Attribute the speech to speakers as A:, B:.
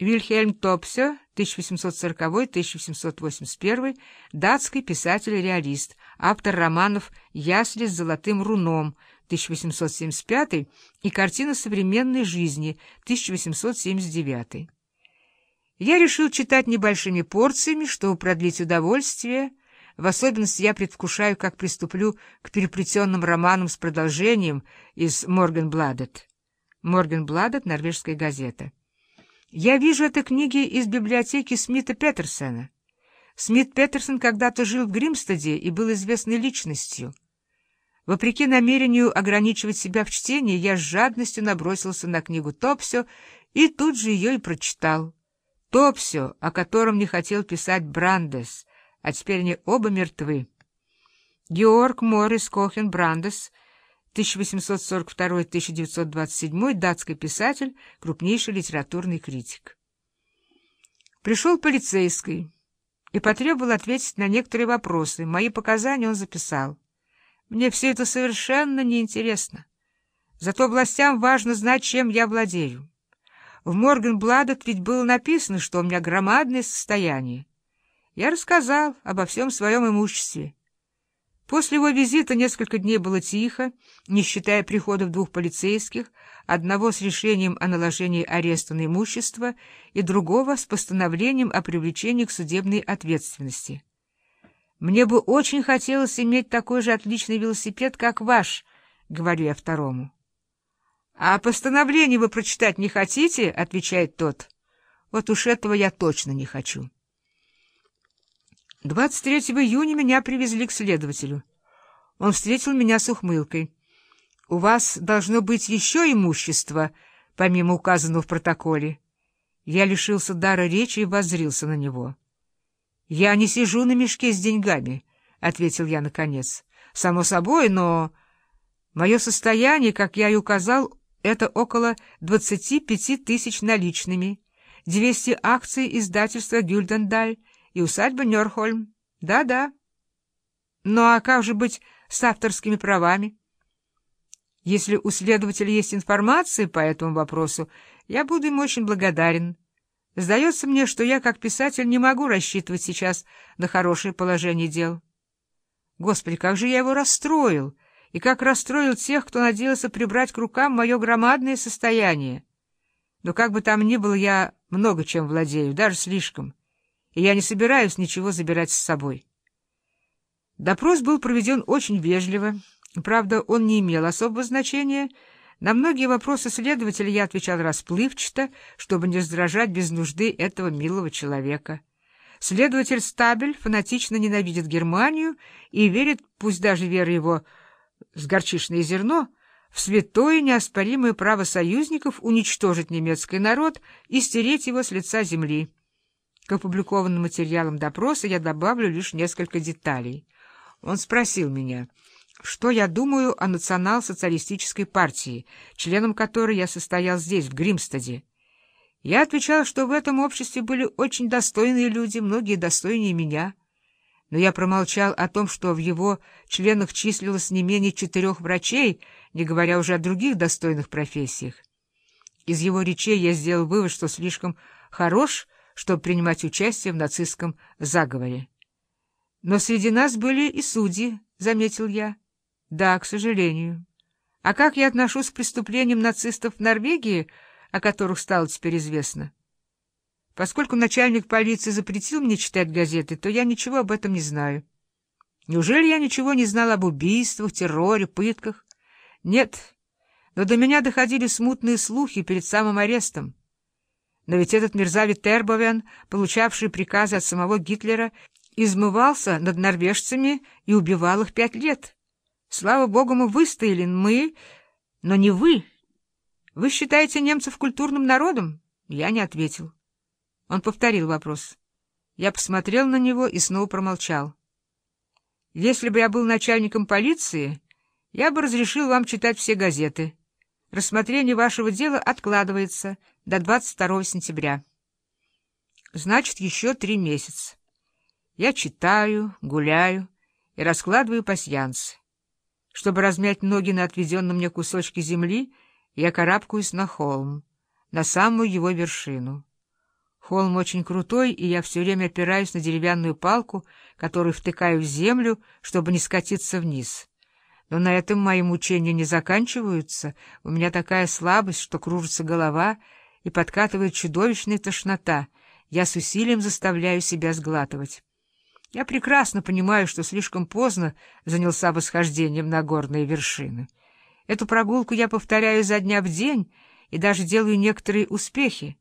A: Вильхельм Топсе, 1840-1881, датский писатель-реалист, автор романов «Ясли с золотым руном», 1875 и «Картина современной жизни», 1879. Я решил читать небольшими порциями, чтобы продлить удовольствие. В особенности я предвкушаю, как приступлю к переплетенным романам с продолжением из «Моргенбладет». «Моргенбладет» — норвежская газета. Я вижу эти книги из библиотеки Смита Петерсона. Смит Петерсон когда-то жил в Гримстеде и был известной личностью. Вопреки намерению ограничивать себя в чтении, я с жадностью набросился на книгу Топсё и тут же ее и прочитал. Топсё, о котором не хотел писать Брандес, а теперь они оба мертвы. Георг Моррис Кохен Брандес — 1842-1927, датский писатель, крупнейший литературный критик. Пришел полицейский и потребовал ответить на некоторые вопросы. Мои показания он записал. Мне все это совершенно неинтересно. Зато властям важно знать, чем я владею. В Моргенбладет ведь было написано, что у меня громадное состояние. Я рассказал обо всем своем имуществе. После его визита несколько дней было тихо, не считая приходов двух полицейских, одного с решением о наложении ареста на имущество и другого с постановлением о привлечении к судебной ответственности. «Мне бы очень хотелось иметь такой же отличный велосипед, как ваш», — говорю я второму. «А постановление вы прочитать не хотите?» — отвечает тот. «Вот уж этого я точно не хочу». 23 июня меня привезли к следователю. Он встретил меня с ухмылкой. «У вас должно быть еще имущество, помимо указанного в протоколе». Я лишился дара речи и воззрился на него. «Я не сижу на мешке с деньгами», — ответил я наконец. «Само собой, но...» «Мое состояние, как я и указал, это около 25 тысяч наличными, 200 акций издательства «Гюльдендаль», и усадьба Нёрхольм. Да-да. Ну а как же быть с авторскими правами? Если у следователя есть информация по этому вопросу, я буду им очень благодарен. Сдается мне, что я, как писатель, не могу рассчитывать сейчас на хорошее положение дел. Господи, как же я его расстроил! И как расстроил тех, кто надеялся прибрать к рукам мое громадное состояние. Но как бы там ни было, я много чем владею, даже слишком и я не собираюсь ничего забирать с собой. Допрос был проведен очень вежливо. Правда, он не имел особого значения. На многие вопросы следователя я отвечал расплывчато, чтобы не раздражать без нужды этого милого человека. Следователь Стабель фанатично ненавидит Германию и верит, пусть даже вера его с горчишное зерно, в святое неоспоримое право союзников уничтожить немецкий народ и стереть его с лица земли. К опубликованным материалам допроса я добавлю лишь несколько деталей. Он спросил меня, что я думаю о национал-социалистической партии, членом которой я состоял здесь, в Гримстаде. Я отвечал, что в этом обществе были очень достойные люди, многие достойнее меня. Но я промолчал о том, что в его членах числилось не менее четырех врачей, не говоря уже о других достойных профессиях. Из его речей я сделал вывод, что слишком хорош — чтобы принимать участие в нацистском заговоре. Но среди нас были и судьи, — заметил я. Да, к сожалению. А как я отношусь к преступлениям нацистов в Норвегии, о которых стало теперь известно? Поскольку начальник полиции запретил мне читать газеты, то я ничего об этом не знаю. Неужели я ничего не знал об убийствах, терроре, пытках? Нет, но до меня доходили смутные слухи перед самым арестом. Но ведь этот мерзавец Тербовен, получавший приказы от самого Гитлера, измывался над норвежцами и убивал их пять лет. Слава богу, мы выстояли, мы, но не вы. Вы считаете немцев культурным народом? Я не ответил. Он повторил вопрос. Я посмотрел на него и снова промолчал. Если бы я был начальником полиции, я бы разрешил вам читать все газеты. Рассмотрение вашего дела откладывается до 22 сентября. Значит, еще три месяца. Я читаю, гуляю и раскладываю пасьянцы. Чтобы размять ноги на отведенном мне кусочке земли, я карабкаюсь на холм, на самую его вершину. Холм очень крутой, и я все время опираюсь на деревянную палку, которую втыкаю в землю, чтобы не скатиться вниз. Но на этом мои мучения не заканчиваются. У меня такая слабость, что кружится голова и подкатывает чудовищная тошнота. Я с усилием заставляю себя сглатывать. Я прекрасно понимаю, что слишком поздно занялся восхождением на горные вершины. Эту прогулку я повторяю за дня в день и даже делаю некоторые успехи.